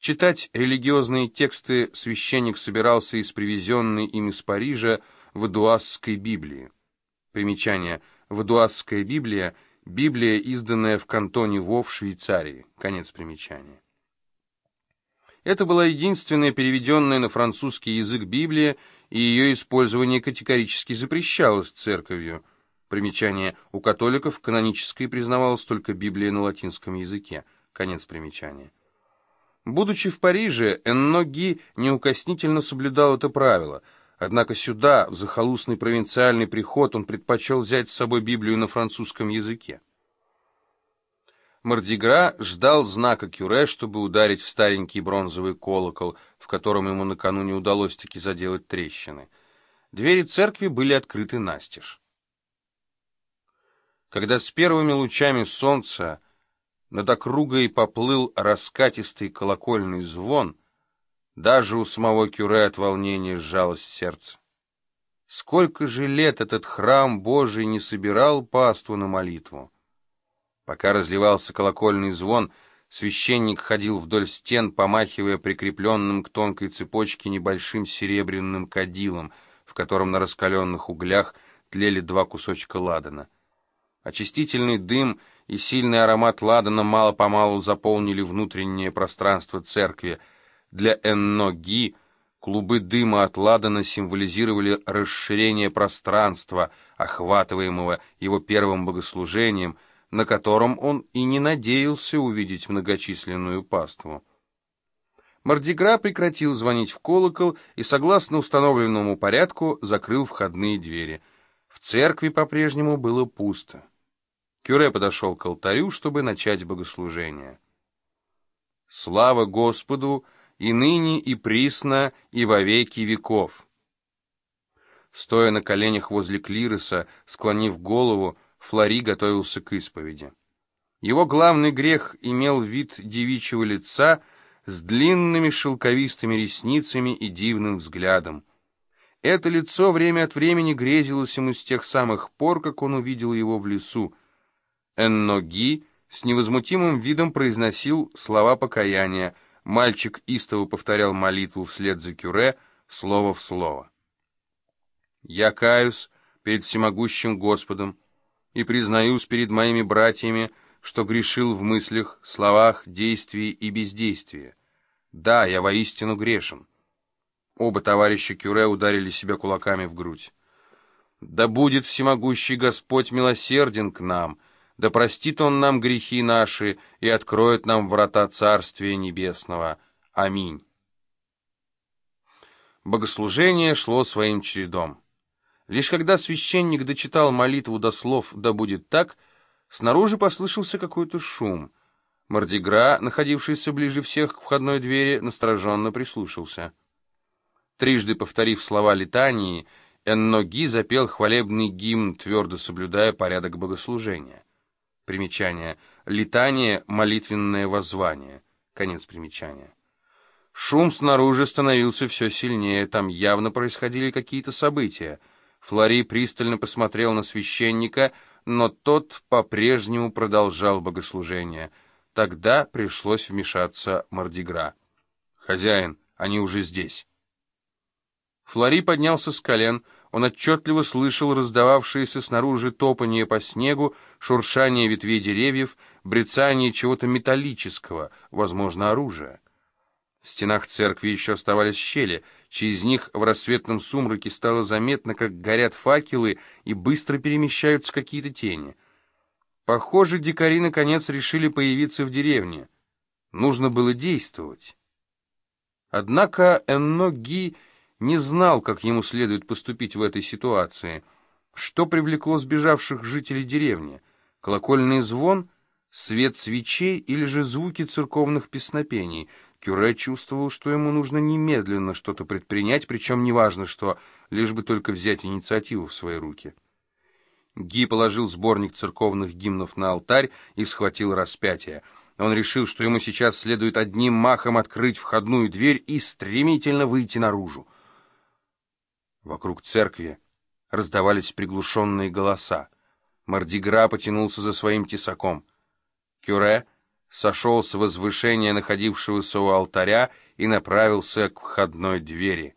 Читать религиозные тексты священник собирался из привезенной им из Парижа Вадуазской Библии. Примечание. Вадуазская Библия – Библия, изданная в кантоне Во в Швейцарии. Конец примечания. Это была единственная переведенная на французский язык Библия, и ее использование категорически запрещалось церковью. Примечание. У католиков канонической признавалась только Библия на латинском языке. Конец примечания. Будучи в Париже, Энноги неукоснительно соблюдал это правило, однако сюда, в захолустный провинциальный приход, он предпочел взять с собой Библию на французском языке. Мардигра ждал знака Кюре, чтобы ударить в старенький бронзовый колокол, в котором ему накануне удалось таки заделать трещины. Двери церкви были открыты настежь. Когда с первыми лучами солнца над округой поплыл раскатистый колокольный звон, даже у самого Кюре от волнения сжалось сердце. Сколько же лет этот храм Божий не собирал паству на молитву? Пока разливался колокольный звон, священник ходил вдоль стен, помахивая прикрепленным к тонкой цепочке небольшим серебряным кадилом, в котором на раскаленных углях тлели два кусочка ладана. Очистительный дым — и сильный аромат ладана мало-помалу заполнили внутреннее пространство церкви. Для Энноги клубы дыма от ладана символизировали расширение пространства, охватываемого его первым богослужением, на котором он и не надеялся увидеть многочисленную паству. Мардигра прекратил звонить в колокол и, согласно установленному порядку, закрыл входные двери. В церкви по-прежнему было пусто. Кюре подошел к алтарю, чтобы начать богослужение. «Слава Господу, и ныне, и присно, и во веки веков!» Стоя на коленях возле клироса, склонив голову, Флори готовился к исповеди. Его главный грех имел вид девичьего лица с длинными шелковистыми ресницами и дивным взглядом. Это лицо время от времени грезилось ему с тех самых пор, как он увидел его в лесу, Энноги с невозмутимым видом произносил слова покаяния. Мальчик истово повторял молитву вслед за Кюре, слово в слово. «Я каюсь перед всемогущим Господом и признаюсь перед моими братьями, что грешил в мыслях, словах, действии и бездействии. Да, я воистину грешен». Оба товарища Кюре ударили себя кулаками в грудь. «Да будет всемогущий Господь милосерден к нам!» Да простит Он нам грехи наши и откроет нам врата Царствия Небесного. Аминь. Богослужение шло своим чередом. Лишь когда священник дочитал молитву до слов «да будет так», снаружи послышался какой-то шум. Мордигра, находившийся ближе всех к входной двери, настороженно прислушался. Трижды повторив слова литании, Энноги запел хвалебный гимн, твердо соблюдая порядок богослужения. Примечание. Летание, молитвенное воззвание. Конец примечания. Шум снаружи становился все сильнее, там явно происходили какие-то события. Флори пристально посмотрел на священника, но тот по-прежнему продолжал богослужение. Тогда пришлось вмешаться Мордигра. «Хозяин, они уже здесь». Флори поднялся с колен, он отчетливо слышал раздававшееся снаружи топанье по снегу, шуршание ветвей деревьев, брецание чего-то металлического, возможно, оружия. В стенах церкви еще оставались щели, через них в рассветном сумраке стало заметно, как горят факелы и быстро перемещаются какие-то тени. Похоже, дикари наконец решили появиться в деревне. Нужно было действовать. Однако Энноги не знал, как ему следует поступить в этой ситуации. Что привлекло сбежавших жителей деревни? Колокольный звон, свет свечей или же звуки церковных песнопений? Кюре чувствовал, что ему нужно немедленно что-то предпринять, причем неважно что, лишь бы только взять инициативу в свои руки. Ги положил сборник церковных гимнов на алтарь и схватил распятие. Он решил, что ему сейчас следует одним махом открыть входную дверь и стремительно выйти наружу. Вокруг церкви раздавались приглушенные голоса. Мардигра потянулся за своим тесаком. Кюре сошел с возвышения, находившегося у алтаря, и направился к входной двери.